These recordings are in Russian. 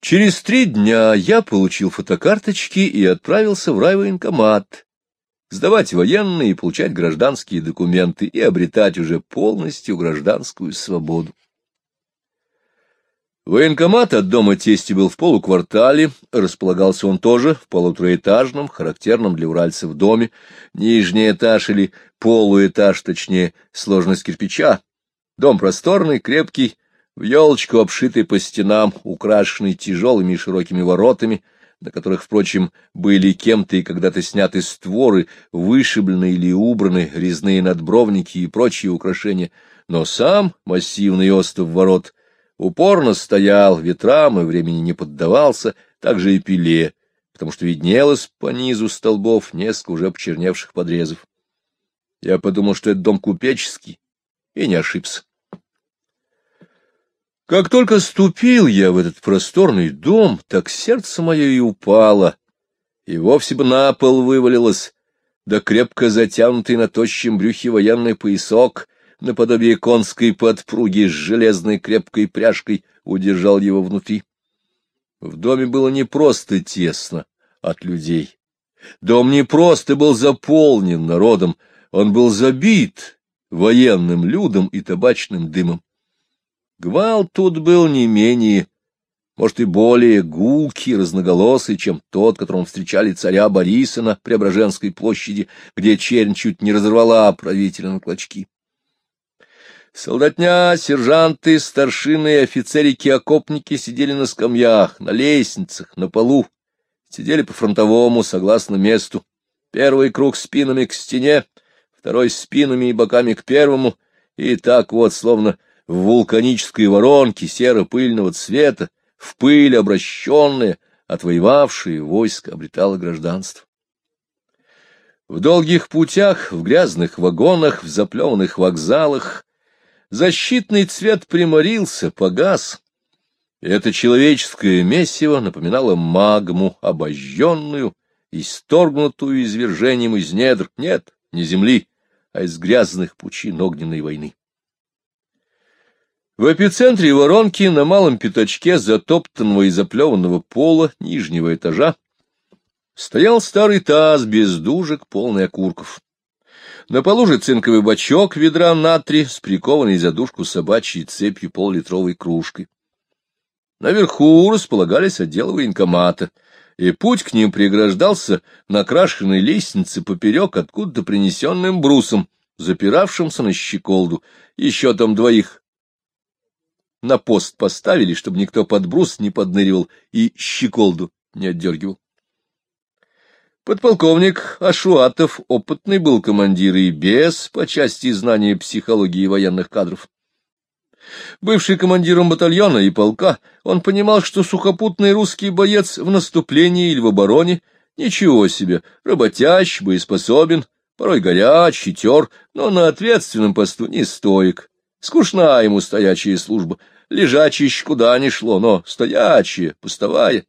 Через три дня я получил фотокарточки и отправился в райвоенкомат сдавать военные и получать гражданские документы и обретать уже полностью гражданскую свободу. Военкомат от дома тести был в полуквартале, располагался он тоже в полутораэтажном, характерном для уральцев доме, нижний этаж или полуэтаж, точнее, сложность кирпича. Дом просторный, крепкий, в елочку обшитый по стенам, украшенный тяжелыми и широкими воротами, на которых, впрочем, были кем-то и когда-то сняты створы, вышиблены или убраны резные надбровники и прочие украшения, но сам массивный остов ворот упорно стоял, ветрам и времени не поддавался, так же и пиле, потому что виднелось по низу столбов несколько уже почерневших подрезов. Я подумал, что это дом купеческий, и не ошибся. Как только ступил я в этот просторный дом, так сердце мое и упало, и вовсе бы на пол вывалилось, да крепко затянутый на тощем брюхе военный поясок — наподобие конской подпруги с железной крепкой пряжкой, удержал его внутри. В доме было не просто тесно от людей. Дом не просто был заполнен народом, он был забит военным людом и табачным дымом. Гвал тут был не менее, может, и более гулкий, разноголосый, чем тот, которым встречали царя Бориса на Преображенской площади, где чернь чуть не разорвала правителя на клочки. Солдатня, сержанты, старшины и офицерики-окопники сидели на скамьях, на лестницах, на полу, сидели по-фронтовому, согласно месту. Первый круг спинами к стене, второй спинами и боками к первому, и так вот, словно в вулканической воронке серо-пыльного цвета, в пыль обращенное, отвоевавшее войско обретало гражданство. В долгих путях, в грязных вагонах, в заплеванных вокзалах, Защитный цвет приморился, погас. это человеческое месиво напоминало магму, обожженную, исторгнутую извержением из недр, нет, не земли, а из грязных пучин огненной войны. В эпицентре воронки на малом пятачке затоптанного и заплеванного пола нижнего этажа стоял старый таз без дужек, полный окурков. На полу же цинковый бачок ведра натрия с прикованной за дужку собачьей цепью поллитровой кружкой. Наверху располагались отделы военкомата, и путь к ним преграждался накрашенной лестнице поперек откуда-то принесенным брусом, запиравшимся на щеколду. Еще там двоих на пост поставили, чтобы никто под брус не подныривал и щеколду не отдергивал. Подполковник Ашуатов опытный был командир и без по части знания психологии военных кадров. Бывший командиром батальона и полка, он понимал, что сухопутный русский боец в наступлении или в обороне ничего себе, работящ, боеспособен, порой горяч, хитер, но на ответственном посту не стоек. Скучна ему стоячая служба, лежачий куда ни шло, но стоячая, пустовая.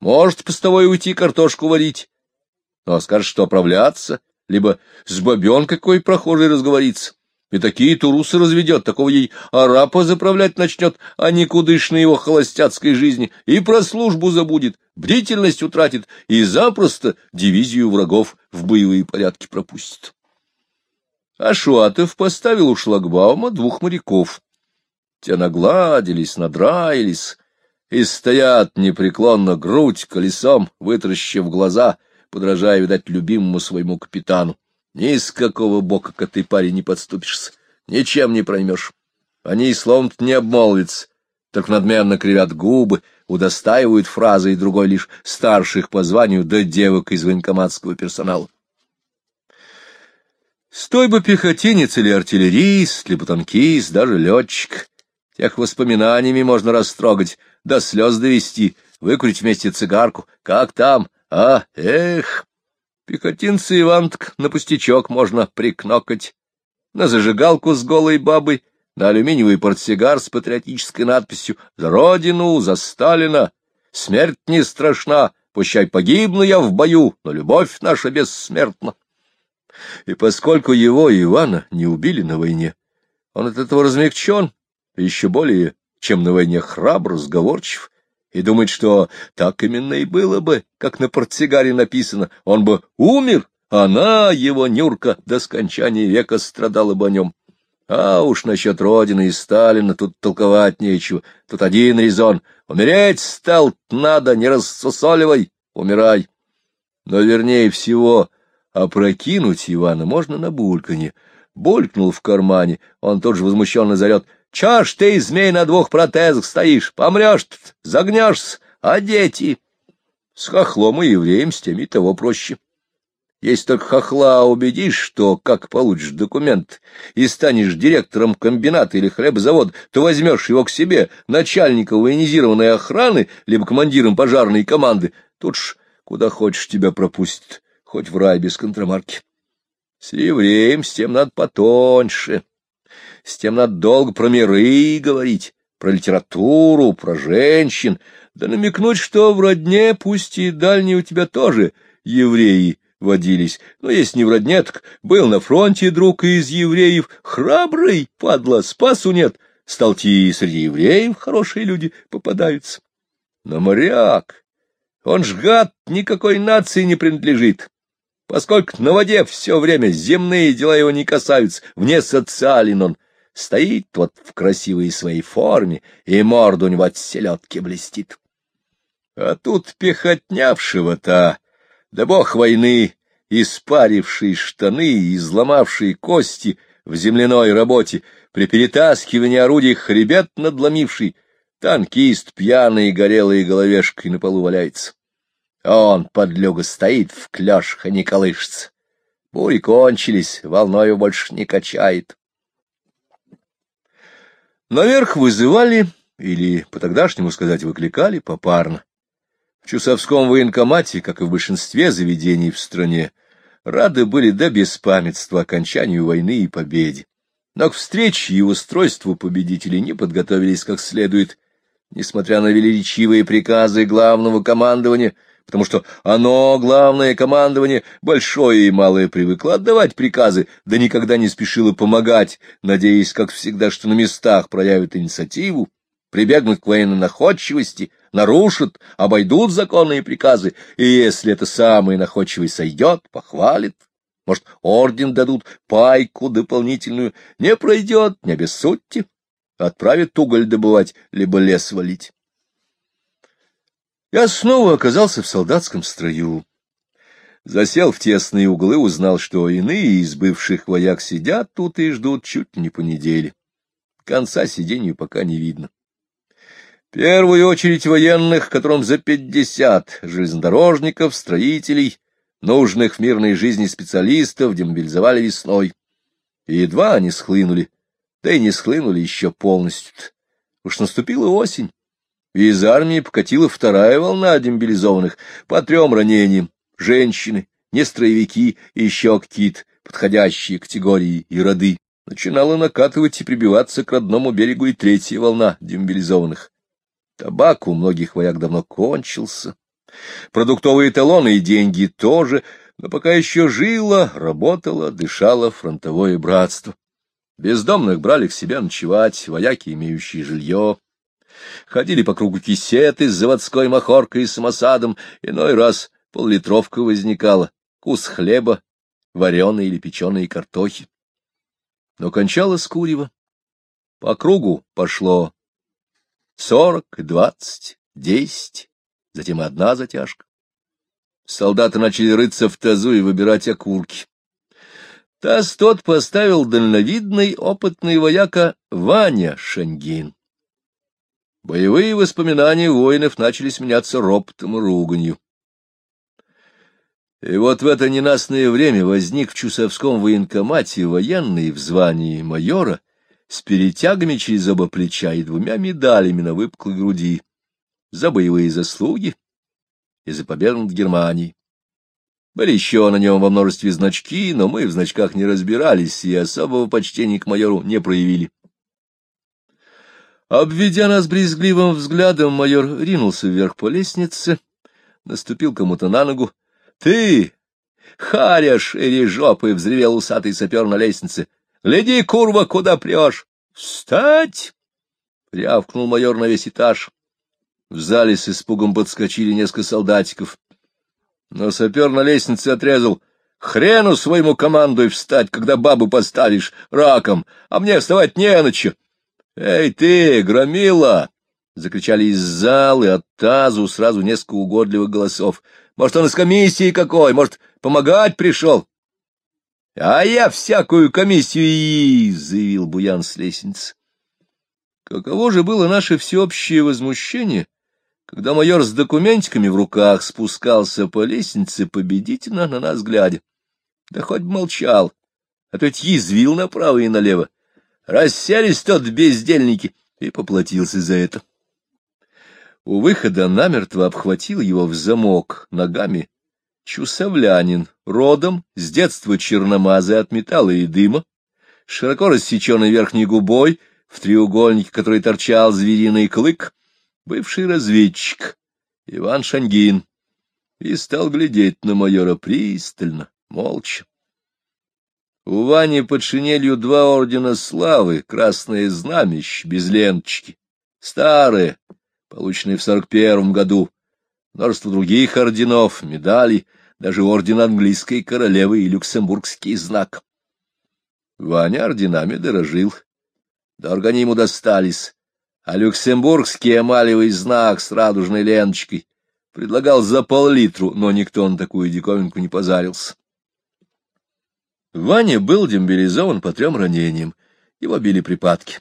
Может постовой уйти картошку варить, но скажет, что оправляться, либо с бабен какой прохожий разговорится. И такие турусы разведет, такого ей арапа заправлять начнет, а никудышной его холостяцкой жизни, и про службу забудет, бдительность утратит, и запросто дивизию врагов в боевые порядки пропустит. А Шуатов поставил у шлагбаума двух моряков. Те нагладились, надраились и стоят непреклонно грудь колесом, вытаращив глаза — подражая, видать, любимому своему капитану. Ни с какого бока к этой паре не подступишься, ничем не проймешь. Они и словом-то не обмолвятся, только надменно кривят губы, удостаивают фразы и другой лишь старших по званию да девок из военкоматского персонала. Стой бы пехотинец или артиллерист, либо танкист, даже летчик. Тех воспоминаниями можно растрогать, до слез довести, выкурить вместе цигарку. Как там? А, эх, пехотинцы Ивантк на пустячок можно прикнокать, на зажигалку с голой бабой, на алюминиевый портсигар с патриотической надписью «За Родину, за Сталина! Смерть не страшна, пущай погибну я в бою, но любовь наша бессмертна». И поскольку его, Ивана, не убили на войне, он от этого размягчен, еще более, чем на войне храбр, сговорчив, и думает, что так именно и было бы, как на портсигаре написано, он бы умер, она, его Нюрка, до скончания века страдала бы о нем. А уж насчет Родины и Сталина тут толковать нечего. Тут один резон. Умереть стал надо, не рассусоливай, умирай. Но вернее всего, опрокинуть Ивана можно на бульканье. Булькнул в кармане, он тут же возмущенно зарет. Ж ты, змей, на двух протезах стоишь? Помрешь загнешься, а дети? С хохлом и евреем с теми того проще. Если только хохла убедишь, что, как получишь документ, и станешь директором комбината или хлебзавода, то возьмешь его к себе, начальника военизированной охраны, либо командиром пожарной команды. Тут ж куда хочешь тебя пропустят, хоть в рай без контрамарки. С евреем с тем надо потоньше, с тем надо долго про миры говорить, про литературу, про женщин, да намекнуть, что в родне, пусть и дальние у тебя тоже евреи, водились, но есть не в родне, так был на фронте друг из евреев, храбрый, падла, спасу нет, сталти среди евреев хорошие люди попадаются. Но моряк, он ж гад, никакой нации не принадлежит, поскольку на воде все время земные дела его не касаются, вне социален он, стоит вот в красивой своей форме, и морду у него от селедки блестит. А тут пехотнявшего-то да бог войны, испаривший штаны и изломавший кости в земляной работе, при перетаскивании орудий хребет надломивший, танкист пьяный горелой головешкой на полу валяется. Он, подлюга, стоит в клёшах, а не колышется. Бури кончились, волною больше не качает. Наверх вызывали, или, по-тогдашнему сказать, выкликали попарно. В Чусовском военкомате, как и в большинстве заведений в стране, рады были до беспамятства окончанию войны и победе. Но к встрече и устройству победителей не подготовились как следует, несмотря на величивые приказы главного командования, потому что оно, главное командование, большое и малое привыкло отдавать приказы, да никогда не спешило помогать, надеясь, как всегда, что на местах проявят инициативу, прибегнут к военной находчивости — нарушат, обойдут законные приказы, и если это самый находчивый сойдет, похвалит. Может, орден дадут, пайку дополнительную. Не пройдет, не обессудьте. Отправят уголь добывать, либо лес валить. Я снова оказался в солдатском строю. Засел в тесные углы, узнал, что иные из бывших вояк сидят тут и ждут чуть не по неделе. Конца сидению пока не видно первую очередь военных, которым за пятьдесят, железнодорожников, строителей, нужных в мирной жизни специалистов демобилизовали весной. И едва они схлынули, да и не схлынули еще полностью. -то. Уж наступила осень, из армии покатила вторая волна демобилизованных по трем ранениям, женщины, нестроевики и еще какие-то подходящие категории и роды. Начинала накатывать и прибиваться к родному берегу и третья волна демобилизованных. Табак у многих вояк давно кончился. Продуктовые талоны и деньги тоже, но пока еще жило, работало, дышало фронтовое братство. Бездомных брали к себе ночевать, вояки, имеющие жилье. Ходили по кругу кисеты с заводской махоркой и самосадом, иной раз поллитровка возникала, кус хлеба, вареные или печеные картохи. Но кончалось курево. По кругу пошло Сорок, двадцать, десять, затем одна затяжка. Солдаты начали рыться в тазу и выбирать окурки. Таз тот поставил дальновидный, опытный вояка Ваня Шенгин. Боевые воспоминания воинов начали сменяться ропотом и руганью. И вот в это ненастное время возник в Чусовском военкомате военный в звании майора с перетягами через оба плеча и двумя медалями на выпуклой груди за боевые заслуги и за победу над Германией. Были еще на нем во множестве значки, но мы в значках не разбирались и особого почтения к майору не проявили. Обведя нас брезгливым взглядом, майор ринулся вверх по лестнице, наступил кому-то на ногу. — Ты, харяш, или жопы! — взревел усатый сапер на лестнице. Гляди, курва, куда прешь? Встать! — рявкнул майор на весь этаж. В зале с испугом подскочили несколько солдатиков. Но сапер на лестнице отрезал. Хрену своему командуй встать, когда бабу поставишь раком, а мне вставать не на че. Эй ты, громила! — закричали из зала и от тазу сразу несколько угодливых голосов. Может, он из комиссии какой, может, помогать пришел? — А я всякую комиссию и... — заявил Буян с лестницы. Каково же было наше всеобщее возмущение, когда майор с документиками в руках спускался по лестнице, победительно на нас глядя. Да хоть молчал, а то ведь язвил направо и налево. Расселись тот бездельники. И поплатился за это. У выхода намертво обхватил его в замок ногами чусовлянин, родом, с детства черномазый от металла и дыма, широко рассеченной верхней губой, в треугольнике, который торчал звериный клык, бывший разведчик Иван Шангин, и стал глядеть на майора пристально, молча. У Вани под шинелью два ордена славы, красное знамищ, без ленточки, старые, полученные в сорок первом году, множество других орденов, медалей, даже орден английской королевы и люксембургский знак. Ваня орденами дорожил. Дорого они ему достались, а люксембургский эмалевый знак с радужной ленточкой предлагал за пол-литру, но никто на такую диковинку не позарился. Ваня был дембилизован по трем ранениям. Его били припадки.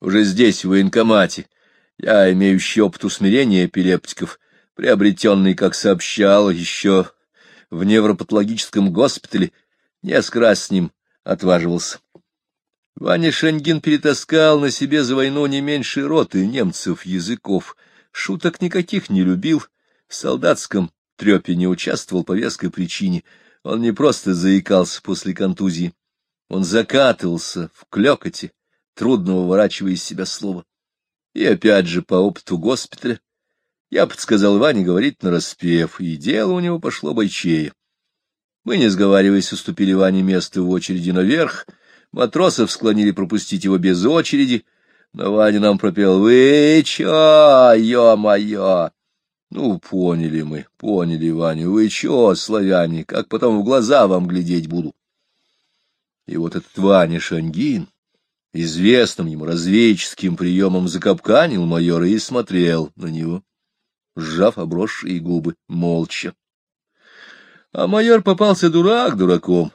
Уже здесь, в военкомате, я, имеющий опыт усмирения эпилептиков, приобретенный, как сообщал, еще в невропатологическом госпитале, несколько раз с ним отваживался. Ваня Шенгин перетаскал на себе за войну не меньше роты немцев языков, шуток никаких не любил, в солдатском трепе не участвовал по веской причине, он не просто заикался после контузии, он закатывался в клёкоте, трудно выворачивая из себя слово. И опять же, по опыту госпиталя, я подсказал Ване говорить нараспев, и дело у него пошло бойчее. Мы, не сговариваясь, уступили Ване место в очереди наверх, матросов склонили пропустить его без очереди, но Ваня нам пропел «Вы чё, ё-моё!» Ну, поняли мы, поняли, Ваня, вы чё, славяне, как потом в глаза вам глядеть буду? И вот этот Ваня Шангин известным ему разведческим приемом закапканил майора и смотрел на него, сжав обросшие губы, молча. А майор попался дурак дураком.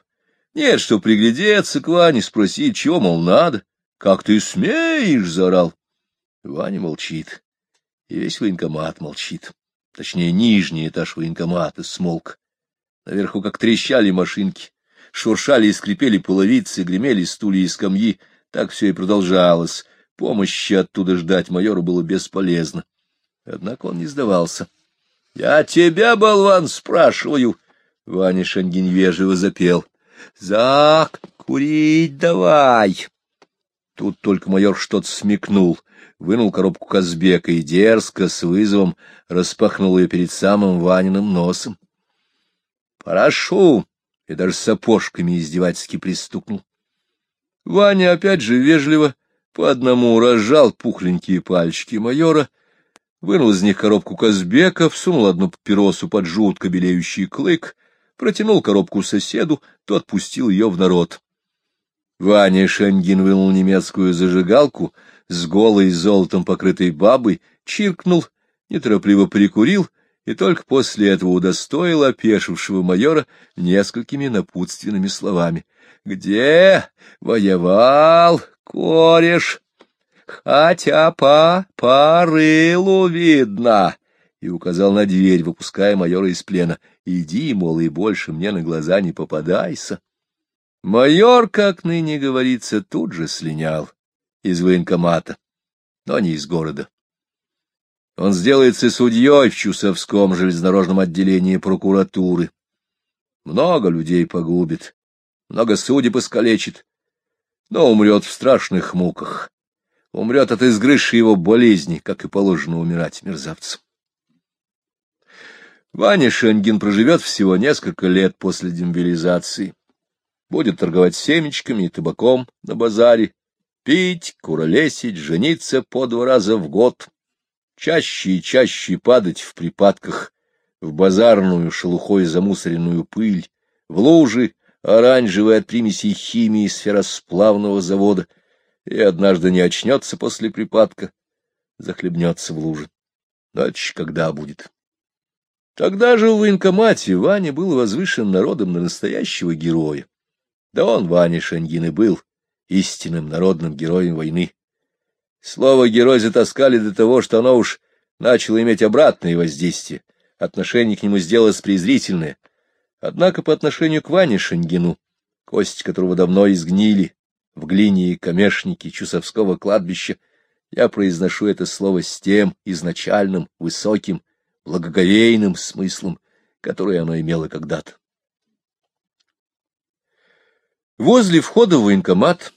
Нет, что приглядеться к Ване, спросить, чего, мол, надо. Как ты смеешь, — заорал. Ваня молчит, и весь военкомат молчит. Точнее, нижний этаж военкомата смолк. Наверху как трещали машинки, шуршали и скрипели половицы, гремели стулья и скамьи, так все и продолжалось. Помощи оттуда ждать майору было бесполезно. Однако он не сдавался. — Я тебя, болван, спрашиваю! — Ваня Шангин вежливо запел. — Зак, курить давай! Тут только майор что-то смекнул, вынул коробку Казбека и дерзко, с вызовом, распахнул ее перед самым Ваниным носом. — Прошу! — и даже сапожками издевательски пристукнул. Ваня опять же вежливо по одному разжал пухленькие пальчики майора, вынул из них коробку Казбека, всунул одну папиросу под жутко белеющий клык, протянул коробку соседу, тот пустил ее в народ. Ваня Шенгин вынул немецкую зажигалку с голой золотом покрытой бабой, чиркнул, неторопливо прикурил и только после этого удостоил опешившего майора несколькими напутственными словами — где воевал кореш, хотя по порылу видно, и указал на дверь, выпуская майора из плена. Иди, мол, и больше мне на глаза не попадайся. Майор, как ныне говорится, тут же слинял из военкомата, но не из города. Он сделается судьей в Чусовском железнодорожном отделении прокуратуры. Много людей погубит, много судеб искалечит, но умрет в страшных муках, умрет от изгрызшей его болезни, как и положено умирать мерзавцам. Ваня Шенгин проживет всего несколько лет после демобилизации, будет торговать семечками и табаком на базаре, пить, куролесить, жениться по два раза в год, чаще и чаще падать в припадках в базарную шелухой замусоренную пыль, в лужи, оранжевые от примесей химии сферосплавного завода, и однажды не очнется после припадка, захлебнется в луже. Ночь когда будет? Тогда же в военкомате Ваня был возвышен народом на настоящего героя. Да он, Ваня Шаньгин, и был истинным народным героем войны. Слово «герой» затаскали до того, что оно уж начало иметь обратное воздействие. Отношение к нему сделалось презрительное. Однако по отношению к Ване Шаньгину, кости которого давно изгнили в глине и камешнике Чусовского кладбища, я произношу это слово с тем изначальным, высоким, благоговейным смыслом, который оно имело когда-то. Возле входа в военкомат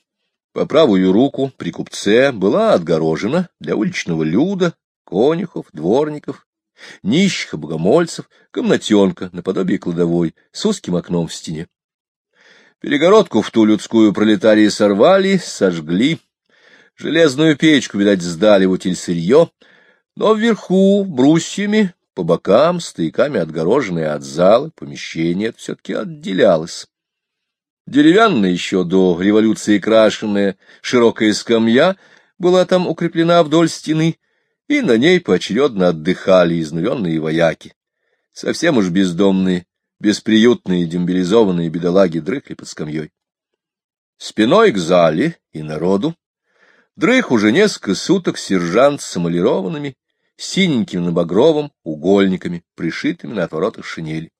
по правую руку при купце была отгорожена для уличного люда, конюхов, дворников, нищих богомольцев, комнатенка наподобие кладовой с узким окном в стене. Перегородку в ту людскую пролетарии сорвали, сожгли, железную печку, видать, сдали в утиль сырье, но вверху брусьями, по бокам, стояками отгороженное от зала, помещение все-таки отделялось. Деревянная еще до революции крашенная широкая скамья была там укреплена вдоль стены, и на ней поочередно отдыхали изнуренные вояки. Совсем уж бездомные, бесприютные, дембилизованные бедолаги дрыхли под скамьей. Спиной к зале и народу дрых уже несколько суток сержант с эмалированными, синеньким на багровом, угольниками, пришитыми на отворотах шинели.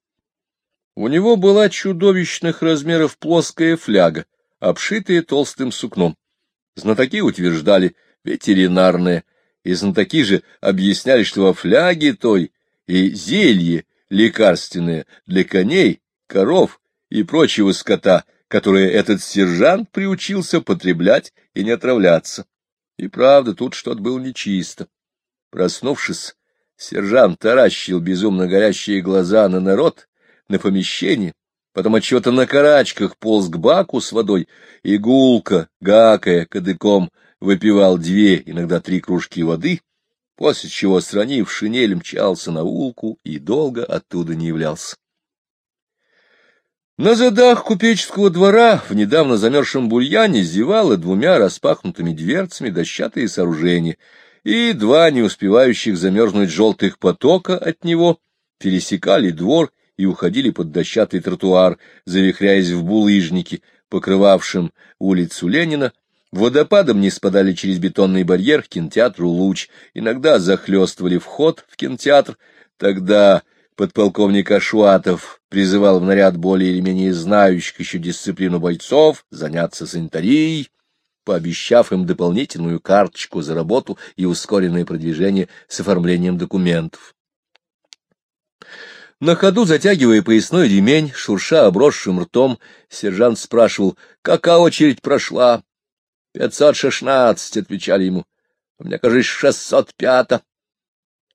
У него была чудовищных размеров плоская фляга, обшитая толстым сукном. Знатоки утверждали ветеринарная, и знатоки же объясняли, что во фляге той и зелье лекарственное для коней, коров и прочего скота, которое этот сержант приучился потреблять и не отравляться. И правда, тут что-то было нечисто. Проснувшись, сержант таращил безумно горящие глаза на народ, на помещение, потом от чего-то на карачках полз к баку с водой, и гулко, гакая кадыком, выпивал две, иногда три кружки воды, после чего, сранив шинель, мчался на улку и долго оттуда не являлся. На задах купеческого двора в недавно замерзшем бурьяне зевало двумя распахнутыми дверцами дощатые сооружения, и два не успевающих замерзнуть желтых потока от него пересекали двор и уходили под дощатый тротуар, завихряясь в булыжники, покрывавшим улицу Ленина, Водопадом не спадали через бетонный барьер к кинотеатру «Луч», иногда захлестывали вход в кинотеатр, тогда подполковник Ашуатов призывал в наряд более или менее знающих еще дисциплину бойцов заняться санитарией, пообещав им дополнительную карточку за работу и ускоренное продвижение с оформлением документов. На ходу, затягивая поясной ремень, шурша обросшим ртом, сержант спрашивал, какая очередь прошла. — Пятьсот шестнадцать, — отвечали ему. — У меня, кажется, шестьсот пято.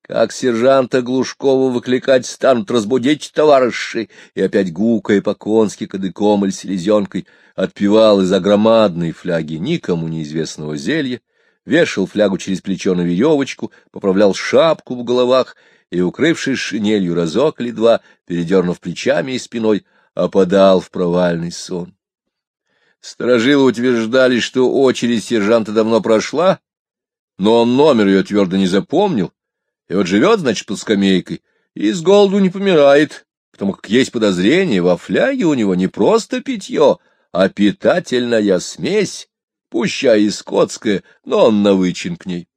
Как сержанта Глушкова выкликать станут разбудить товарищи, и опять гукая по-конски кадыком или селезенкой отпивал из огромадной фляги никому неизвестного зелья, вешал флягу через плечо на веревочку, поправлял шапку в головах и, укрывшись шинелью разок или два, передернув плечами и спиной, опадал в провальный сон. Сторожилы утверждали, что очередь сержанта давно прошла, но он номер ее твердо не запомнил, и вот живет, значит, под скамейкой, и с голоду не помирает, потому как есть подозрение, во фляге у него не просто питье, а питательная смесь, пуща и скотская, но он навычен к ней.